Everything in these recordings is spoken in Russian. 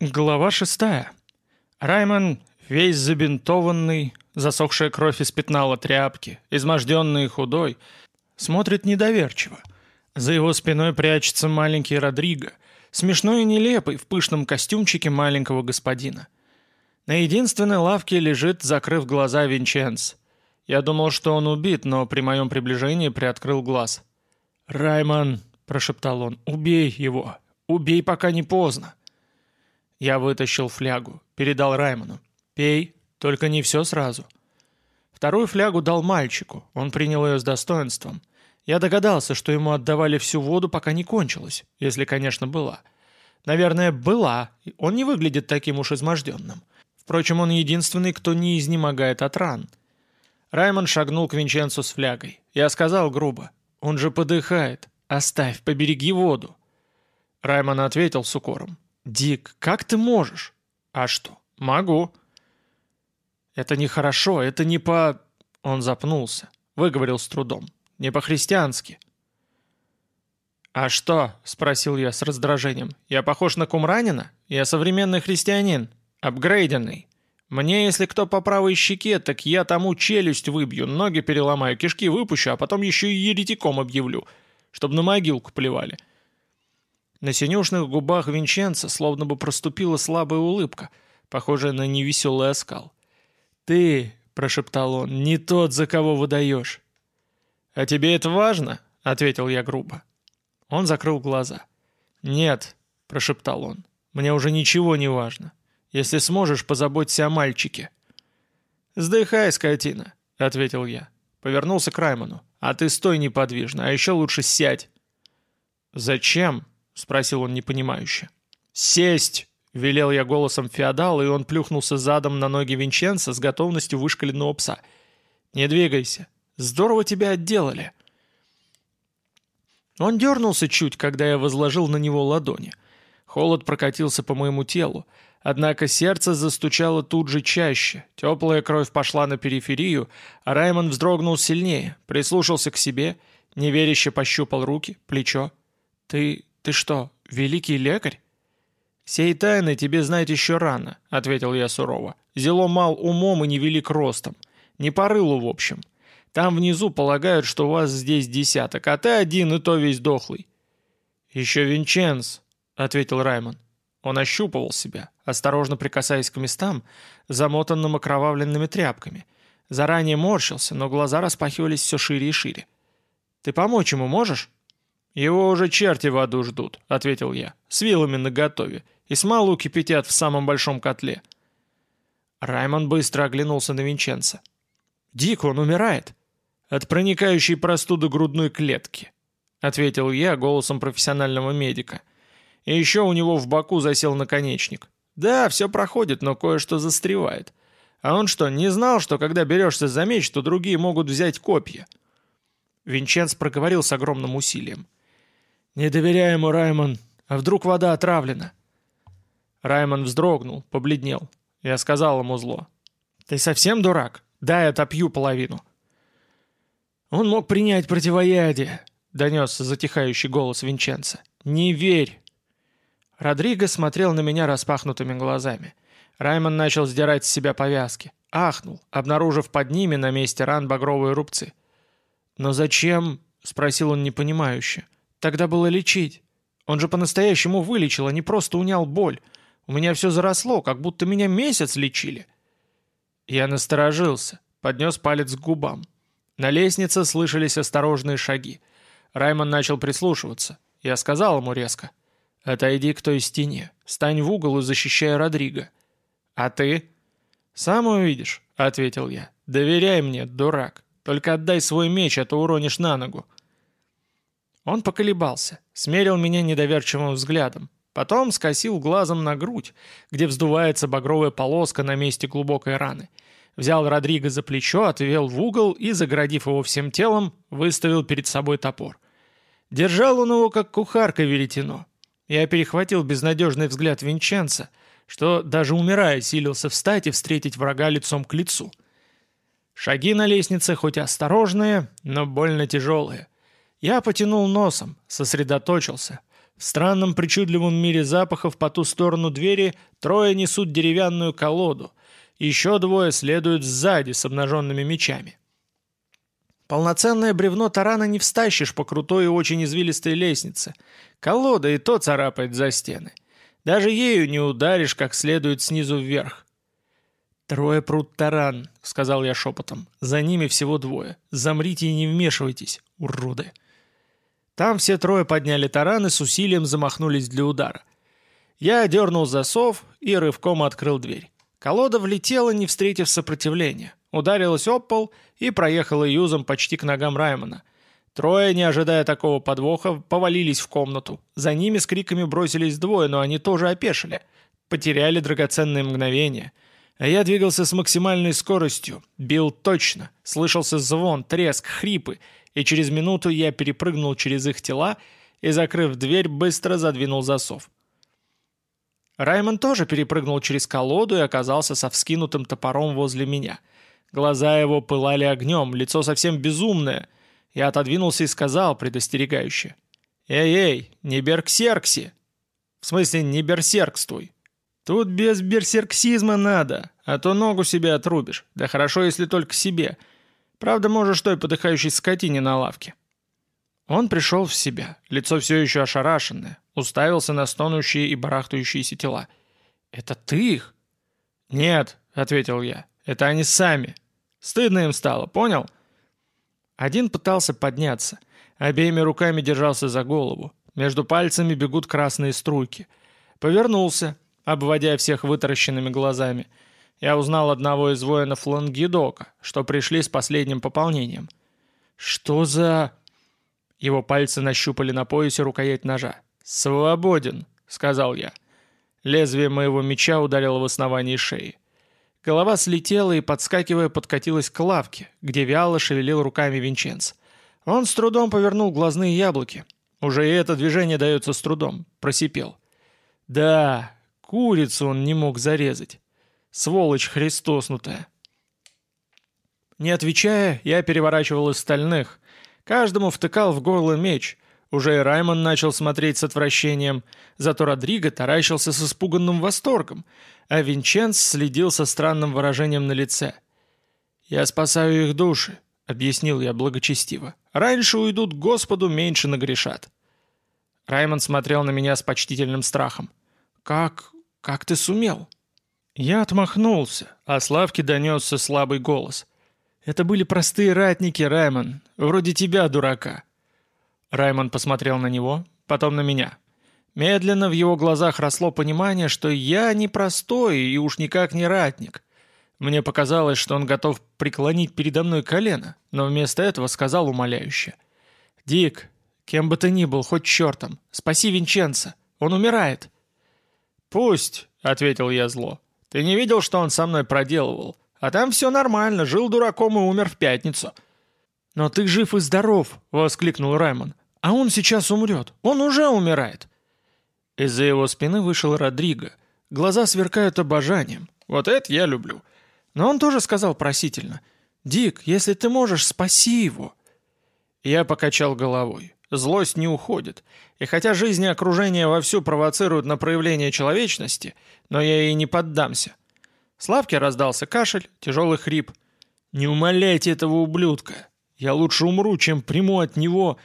Глава шестая. Раймон, весь забинтованный, засохшая кровь испятнала тряпки, изможденный и худой, смотрит недоверчиво. За его спиной прячется маленький Родриго, смешной и нелепый в пышном костюмчике маленького господина. На единственной лавке лежит, закрыв глаза, Винченц. Я думал, что он убит, но при моем приближении приоткрыл глаз. «Раймон», — прошептал он, — «убей его! Убей, пока не поздно!» Я вытащил флягу, передал Раймону. «Пей, только не все сразу». Вторую флягу дал мальчику, он принял ее с достоинством. Я догадался, что ему отдавали всю воду, пока не кончилась, если, конечно, была. Наверное, была, он не выглядит таким уж изможденным. Впрочем, он единственный, кто не изнемогает от ран. Раймон шагнул к Винченцу с флягой. Я сказал грубо, «Он же подыхает. Оставь, побереги воду». Раймон ответил с укором, «Дик, как ты можешь?» «А что? Могу». «Это нехорошо, это не по...» Он запнулся, выговорил с трудом. «Не по-христиански». «А что?» — спросил я с раздражением. «Я похож на Кумранина? Я современный христианин, апгрейденный. Мне, если кто по правой щеке, так я тому челюсть выбью, ноги переломаю, кишки выпущу, а потом еще и еретиком объявлю, чтобы на могилку плевали. На синюшных губах Винченца словно бы проступила слабая улыбка, похожая на невеселый оскал. «Ты», — прошептал он, — «не тот, за кого выдаешь». «А тебе это важно?» — ответил я грубо. Он закрыл глаза. «Нет», — прошептал он, — «мне уже ничего не важно. Если сможешь, позаботься о мальчике». «Сдыхай, скотина», — ответил я. Повернулся к Раймону. «А ты стой неподвижно, а еще лучше сядь». «Зачем?» — спросил он непонимающе. «Сесть!» — велел я голосом феодала, и он плюхнулся задом на ноги Винченца с готовностью вышкаленного пса. «Не двигайся. Здорово тебя отделали». Он дернулся чуть, когда я возложил на него ладони. Холод прокатился по моему телу, однако сердце застучало тут же чаще, теплая кровь пошла на периферию, а Раймон вздрогнул сильнее, прислушался к себе, неверяще пощупал руки, плечо. «Ты... «Ты что, великий лекарь?» «Сей тайны тебе знать еще рано», — ответил я сурово. «Зело мал умом и невелик ростом. Не по рылу, в общем. Там внизу полагают, что у вас здесь десяток, а ты один и то весь дохлый». «Еще Винченц», — ответил Раймон. Он ощупывал себя, осторожно прикасаясь к местам, замотанным окровавленными тряпками. Заранее морщился, но глаза распахивались все шире и шире. «Ты помочь ему можешь?» «Его уже черти в аду ждут», — ответил я, — «с вилами наготове, и смолу кипятят в самом большом котле». Раймон быстро оглянулся на Винченца. «Дик, он умирает!» «От проникающей простуды грудной клетки», — ответил я голосом профессионального медика. «И еще у него в боку засел наконечник. Да, все проходит, но кое-что застревает. А он что, не знал, что когда берешься за меч, то другие могут взять копья?» Винченц проговорил с огромным усилием. «Не доверяй ему, Раймон. А вдруг вода отравлена?» Раймон вздрогнул, побледнел. Я сказал ему зло. «Ты совсем дурак? Дай отопью половину». «Он мог принять противоядие», — донесся затихающий голос Винченца. «Не верь». Родриго смотрел на меня распахнутыми глазами. Раймон начал сдирать с себя повязки. Ахнул, обнаружив под ними на месте ран багровые рубцы. «Но зачем?» — спросил он непонимающе. Тогда было лечить. Он же по-настоящему вылечил, а не просто унял боль. У меня все заросло, как будто меня месяц лечили. Я насторожился, поднес палец к губам. На лестнице слышались осторожные шаги. Раймон начал прислушиваться. Я сказал ему резко. «Отойди к той стене. Стань в угол и защищай Родриго». «А ты?» «Сам увидишь», — ответил я. «Доверяй мне, дурак. Только отдай свой меч, а то уронишь на ногу». Он поколебался, смерил меня недоверчивым взглядом, потом скосил глазом на грудь, где вздувается багровая полоска на месте глубокой раны. Взял Родриго за плечо, отвел в угол и, заградив его всем телом, выставил перед собой топор. Держал он его, как кухарка веретено. Я перехватил безнадежный взгляд Винченца, что, даже умирая, силился встать и встретить врага лицом к лицу. Шаги на лестнице хоть осторожные, но больно тяжелые — я потянул носом, сосредоточился. В странном причудливом мире запахов по ту сторону двери трое несут деревянную колоду. Еще двое следуют сзади с обнаженными мечами. Полноценное бревно тарана не встащишь по крутой и очень извилистой лестнице. Колода и то царапает за стены. Даже ею не ударишь как следует снизу вверх. «Трое прут таран», — сказал я шепотом. «За ними всего двое. Замрите и не вмешивайтесь, уроды». Там все трое подняли таран и с усилием замахнулись для удара. Я дернул засов и рывком открыл дверь. Колода влетела, не встретив сопротивления. Ударилась об пол и проехала юзом почти к ногам Раймона. Трое, не ожидая такого подвоха, повалились в комнату. За ними с криками бросились двое, но они тоже опешили. Потеряли драгоценные мгновения — а я двигался с максимальной скоростью, бил точно, слышался звон, треск, хрипы, и через минуту я перепрыгнул через их тела и, закрыв дверь, быстро задвинул засов. Раймон тоже перепрыгнул через колоду и оказался со вскинутым топором возле меня. Глаза его пылали огнем, лицо совсем безумное. Я отодвинулся и сказал предостерегающе. «Эй-эй, не берксеркси!» «В смысле, не берсеркствуй!» Тут без берсерксизма надо, а то ногу себе отрубишь. Да хорошо, если только себе. Правда, можешь той подыхающей скотине на лавке». Он пришел в себя, лицо все еще ошарашенное, уставился на стонущие и барахтающиеся тела. «Это ты их?» «Нет», — ответил я, — «это они сами. Стыдно им стало, понял?» Один пытался подняться, обеими руками держался за голову. Между пальцами бегут красные струйки. Повернулся, обводя всех вытаращенными глазами. Я узнал одного из воинов Лангедока, что пришли с последним пополнением. «Что за...» Его пальцы нащупали на поясе рукоять ножа. «Свободен», — сказал я. Лезвие моего меча ударило в основании шеи. Голова слетела и, подскакивая, подкатилась к лавке, где вяло шевелил руками Винченц. Он с трудом повернул глазные яблоки. Уже и это движение дается с трудом. Просипел. «Да, Курицу он не мог зарезать. Сволочь христоснутая. Не отвечая, я переворачивал из стальных. Каждому втыкал в горло меч. Уже и Раймон начал смотреть с отвращением, зато Родриго таращился с испуганным восторгом, а Винченц следил со странным выражением на лице. «Я спасаю их души», — объяснил я благочестиво. «Раньше уйдут к Господу, меньше нагрешат». Раймон смотрел на меня с почтительным страхом. «Как? Как ты сумел?» Я отмахнулся, а Славке донесся слабый голос. «Это были простые ратники, Раймон, вроде тебя, дурака». Раймон посмотрел на него, потом на меня. Медленно в его глазах росло понимание, что я не простой и уж никак не ратник. Мне показалось, что он готов преклонить передо мной колено, но вместо этого сказал умоляюще. «Дик, кем бы ты ни был, хоть чертом, спаси Винченца, он умирает». «Пусть», — ответил я зло. «Ты не видел, что он со мной проделывал? А там все нормально, жил дураком и умер в пятницу». «Но ты жив и здоров», — воскликнул Раймон. «А он сейчас умрет. Он уже умирает». Из-за его спины вышел Родриго. Глаза сверкают обожанием. Вот это я люблю. Но он тоже сказал просительно. «Дик, если ты можешь, спаси его». Я покачал головой. Злость не уходит. И хотя жизнь и окружение вовсю провоцируют на проявление человечности, но я ей не поддамся. Славке раздался кашель, тяжелый хрип. «Не умоляйте этого ублюдка! Я лучше умру, чем приму от него...»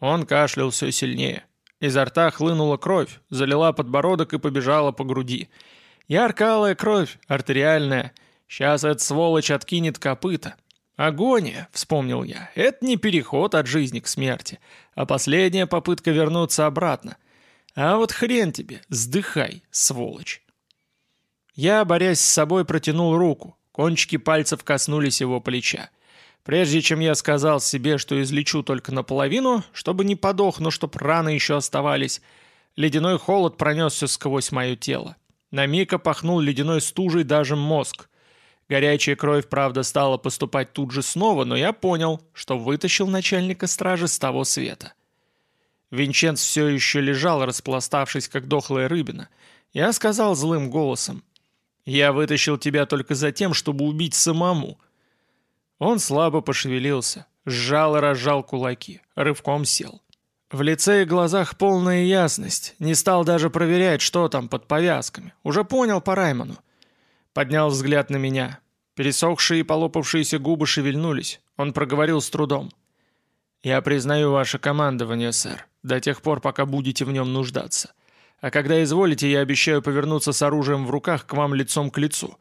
Он кашлял все сильнее. Изо рта хлынула кровь, залила подбородок и побежала по груди. Яркалая кровь, артериальная. Сейчас эта сволочь откинет копыта. «Агония», — вспомнил я, — «это не переход от жизни к смерти, а последняя попытка вернуться обратно. А вот хрен тебе, сдыхай, сволочь». Я, борясь с собой, протянул руку, кончики пальцев коснулись его плеча. Прежде чем я сказал себе, что излечу только наполовину, чтобы не подох, но чтоб раны еще оставались, ледяной холод пронесся сквозь мое тело. На миг опахнул ледяной стужей даже мозг. Горячая кровь, правда, стала поступать тут же снова, но я понял, что вытащил начальника стражи с того света. Винченц все еще лежал, распластавшись, как дохлая рыбина. Я сказал злым голосом, «Я вытащил тебя только за тем, чтобы убить самому». Он слабо пошевелился, сжал и разжал кулаки, рывком сел. В лице и глазах полная ясность. Не стал даже проверять, что там под повязками. Уже понял по Раймону. Поднял взгляд на меня. Пересохшие и полопавшиеся губы шевельнулись. Он проговорил с трудом. «Я признаю ваше командование, сэр, до тех пор, пока будете в нем нуждаться. А когда изволите, я обещаю повернуться с оружием в руках к вам лицом к лицу».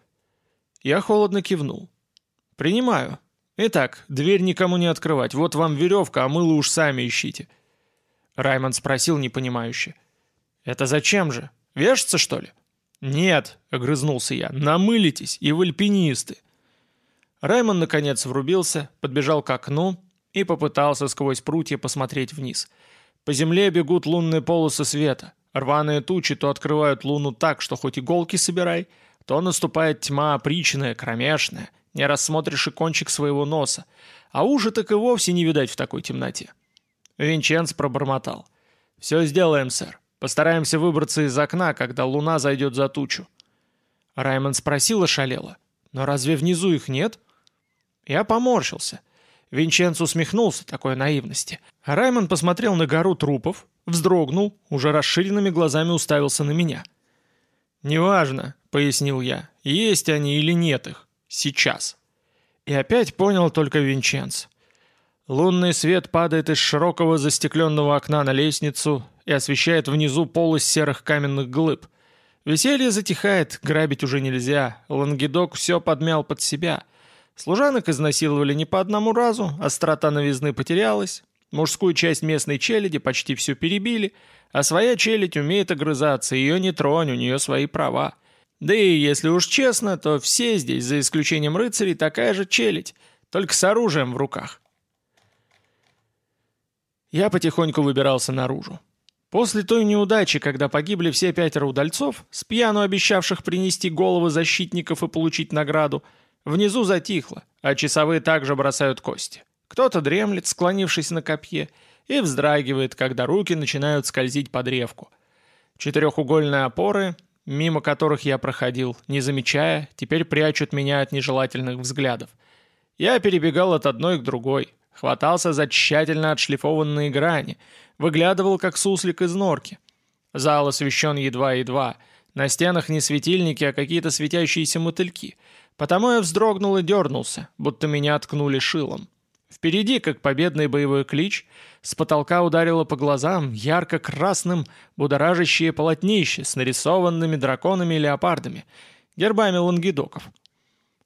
Я холодно кивнул. «Принимаю. Итак, дверь никому не открывать. Вот вам веревка, а мыло уж сами ищите». Раймонд спросил непонимающе. «Это зачем же? Вешаться, что ли?» «Нет», — огрызнулся я, — «намылитесь, и в альпинисты». Раймонд наконец врубился, подбежал к окну и попытался сквозь прутья посмотреть вниз. По земле бегут лунные полосы света. Рваные тучи то открывают луну так, что хоть иголки собирай, то наступает тьма опричная, кромешная, не рассмотришь и кончик своего носа, а ужи так и вовсе не видать в такой темноте. Винченц пробормотал. «Все сделаем, сэр. Постараемся выбраться из окна, когда луна зайдет за тучу». Раймонд спросил ошалело. «Но разве внизу их нет?» Я поморщился. Винченц усмехнулся такой наивности. Раймонд посмотрел на гору трупов, вздрогнул, уже расширенными глазами уставился на меня. «Неважно», — пояснил я, — «есть они или нет их. Сейчас». И опять понял только Винченц. Лунный свет падает из широкого застекленного окна на лестницу и освещает внизу полость серых каменных глыб. Веселье затихает, грабить уже нельзя, Лангедок все подмял под себя. Служанок изнасиловали не по одному разу, острота новизны потерялась, мужскую часть местной челяди почти всю перебили, а своя челядь умеет огрызаться, ее не тронь, у нее свои права. Да и если уж честно, то все здесь, за исключением рыцарей, такая же челядь, только с оружием в руках. Я потихоньку выбирался наружу. После той неудачи, когда погибли все пятеро удальцов, с пьяну обещавших принести головы защитников и получить награду, внизу затихло, а часовые также бросают кости. Кто-то дремлет, склонившись на копье, и вздрагивает, когда руки начинают скользить по древку. Четырехугольные опоры, мимо которых я проходил, не замечая, теперь прячут меня от нежелательных взглядов. Я перебегал от одной к другой, Хватался за тщательно отшлифованные грани, выглядывал, как суслик из норки. Зал освещен едва-едва. На стенах не светильники, а какие-то светящиеся мотыльки. Потому я вздрогнул и дернулся, будто меня ткнули шилом. Впереди, как победный боевой клич, с потолка ударило по глазам ярко-красным будоражащее полотнище с нарисованными драконами и леопардами, гербами лангедоков.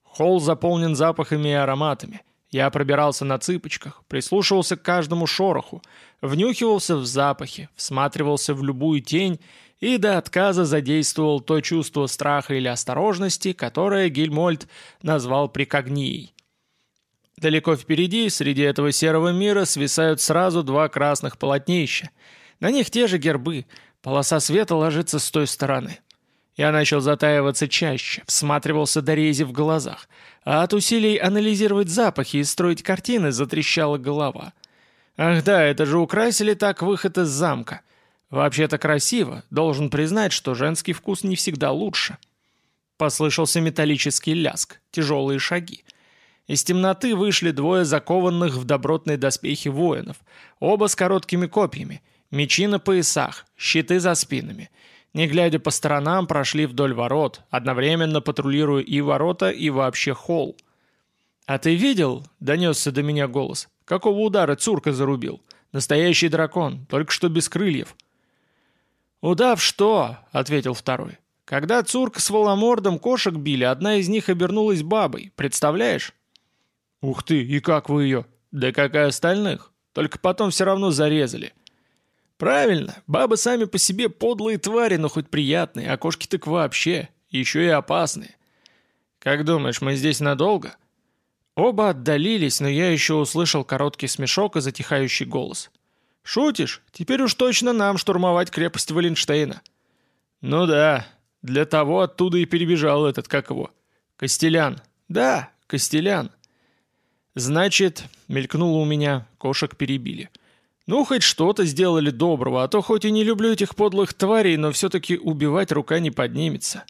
Холл заполнен запахами и ароматами — я пробирался на цыпочках, прислушивался к каждому шороху, внюхивался в запахи, всматривался в любую тень и до отказа задействовал то чувство страха или осторожности, которое Гильмольд назвал прикогнией. Далеко впереди, среди этого серого мира, свисают сразу два красных полотнища. На них те же гербы, полоса света ложится с той стороны. Я начал затаиваться чаще, всматривался до рези в глазах, а от усилий анализировать запахи и строить картины затрещала голова. Ах да, это же украсили так выход из замка. Вообще-то красиво, должен признать, что женский вкус не всегда лучше. Послышался металлический ляск, тяжелые шаги. Из темноты вышли двое закованных в добротные доспехи воинов, оба с короткими копьями, мечи на поясах, щиты за спинами — не глядя по сторонам, прошли вдоль ворот, одновременно патрулируя и ворота, и вообще холл. «А ты видел?» — донесся до меня голос. «Какого удара Цурка зарубил? Настоящий дракон, только что без крыльев». «Удав что?» — ответил второй. «Когда Цурка с воломордом кошек били, одна из них обернулась бабой, представляешь?» «Ух ты, и как вы ее?» «Да как и остальных, только потом все равно зарезали». «Правильно, бабы сами по себе подлые твари, но хоть приятные, а кошки так вообще, еще и опасные. Как думаешь, мы здесь надолго?» Оба отдалились, но я еще услышал короткий смешок и затихающий голос. «Шутишь? Теперь уж точно нам штурмовать крепость Валенштейна». «Ну да, для того оттуда и перебежал этот, как его. Костелян. Да, Костелян». «Значит», — мелькнуло у меня, кошек перебили. Ну, хоть что-то сделали доброго, а то хоть и не люблю этих подлых тварей, но все-таки убивать рука не поднимется.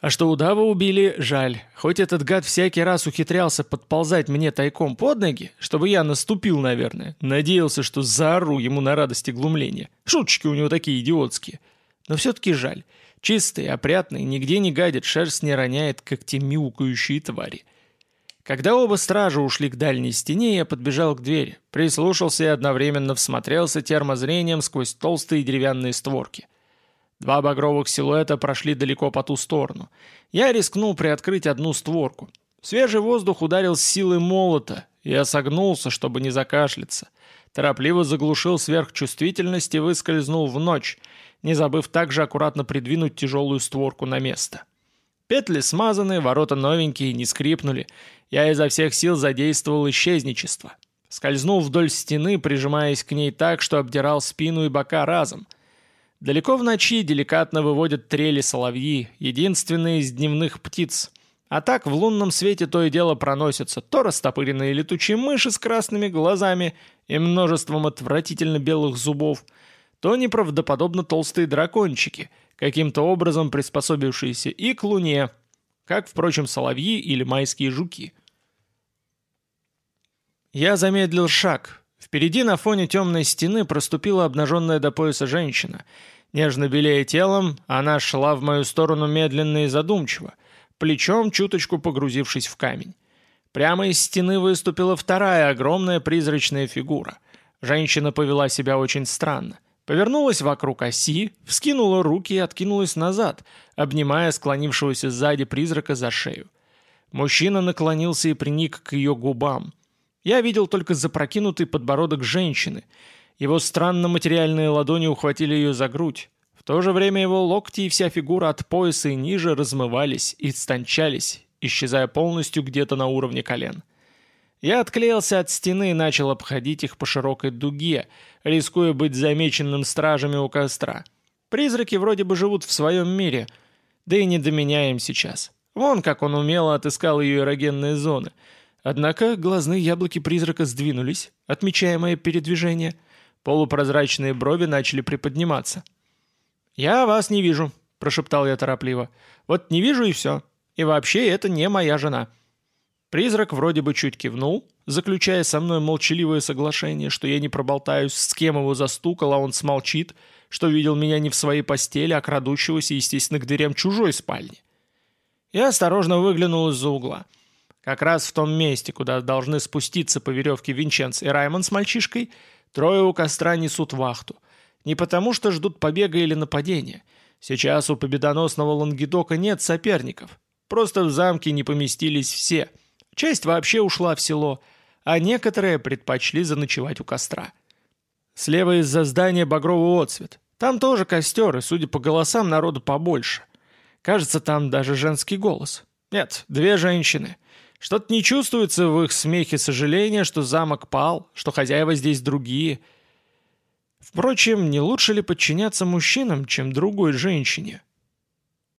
А что удава убили, жаль. Хоть этот гад всякий раз ухитрялся подползать мне тайком под ноги, чтобы я наступил, наверное. Надеялся, что заору ему на радости глумления. Шуточки у него такие идиотские. Но все-таки жаль. Чистый, опрятный, нигде не гадит, шерсть не роняет, как те мяукающие твари. Когда оба стража ушли к дальней стене, я подбежал к двери, прислушался и одновременно всмотрелся термозрением сквозь толстые деревянные створки. Два багровых силуэта прошли далеко по ту сторону. Я рискнул приоткрыть одну створку. Свежий воздух ударил с силы молота, я согнулся, чтобы не закашляться. Торопливо заглушил сверхчувствительность и выскользнул в ночь, не забыв также аккуратно придвинуть тяжелую створку на место. Петли смазаны, ворота новенькие, не скрипнули. Я изо всех сил задействовал исчезничество. Скользнул вдоль стены, прижимаясь к ней так, что обдирал спину и бока разом. Далеко в ночи деликатно выводят трели соловьи, единственные из дневных птиц. А так в лунном свете то и дело проносятся то растопыренные летучие мыши с красными глазами и множеством отвратительно белых зубов, то неправдоподобно толстые дракончики — каким-то образом приспособившиеся и к Луне, как, впрочем, соловьи или майские жуки. Я замедлил шаг. Впереди на фоне темной стены проступила обнаженная до пояса женщина. Нежно белее телом, она шла в мою сторону медленно и задумчиво, плечом чуточку погрузившись в камень. Прямо из стены выступила вторая огромная призрачная фигура. Женщина повела себя очень странно. Повернулась вокруг оси, вскинула руки и откинулась назад, обнимая склонившегося сзади призрака за шею. Мужчина наклонился и приник к ее губам. Я видел только запрокинутый подбородок женщины. Его странно материальные ладони ухватили ее за грудь. В то же время его локти и вся фигура от пояса и ниже размывались и стончались, исчезая полностью где-то на уровне колен. Я отклеился от стены и начал обходить их по широкой дуге, рискуя быть замеченным стражами у костра. Призраки вроде бы живут в своем мире, да и не до меня им сейчас. Вон как он умело отыскал ее эрогенные зоны. Однако глазные яблоки призрака сдвинулись, отмечая мое передвижение. Полупрозрачные брови начали приподниматься. «Я вас не вижу», — прошептал я торопливо. «Вот не вижу и все. И вообще это не моя жена». Призрак вроде бы чуть кивнул, заключая со мной молчаливое соглашение, что я не проболтаюсь, с кем его застукал, а он смолчит, что видел меня не в своей постели, а крадущегося, естественно, к дверям чужой спальни. Я осторожно выглянул из-за угла. Как раз в том месте, куда должны спуститься по веревке Винченц и Раймон с мальчишкой, трое у костра несут вахту. Не потому что ждут побега или нападения. Сейчас у победоносного Лангедока нет соперников. Просто в замке не поместились все — Часть вообще ушла в село, а некоторые предпочли заночевать у костра. Слева из-за здания багровый отцвет. Там тоже костер, и, судя по голосам, народу побольше. Кажется, там даже женский голос. Нет, две женщины. Что-то не чувствуется в их смехе сожаления, что замок пал, что хозяева здесь другие. Впрочем, не лучше ли подчиняться мужчинам, чем другой женщине?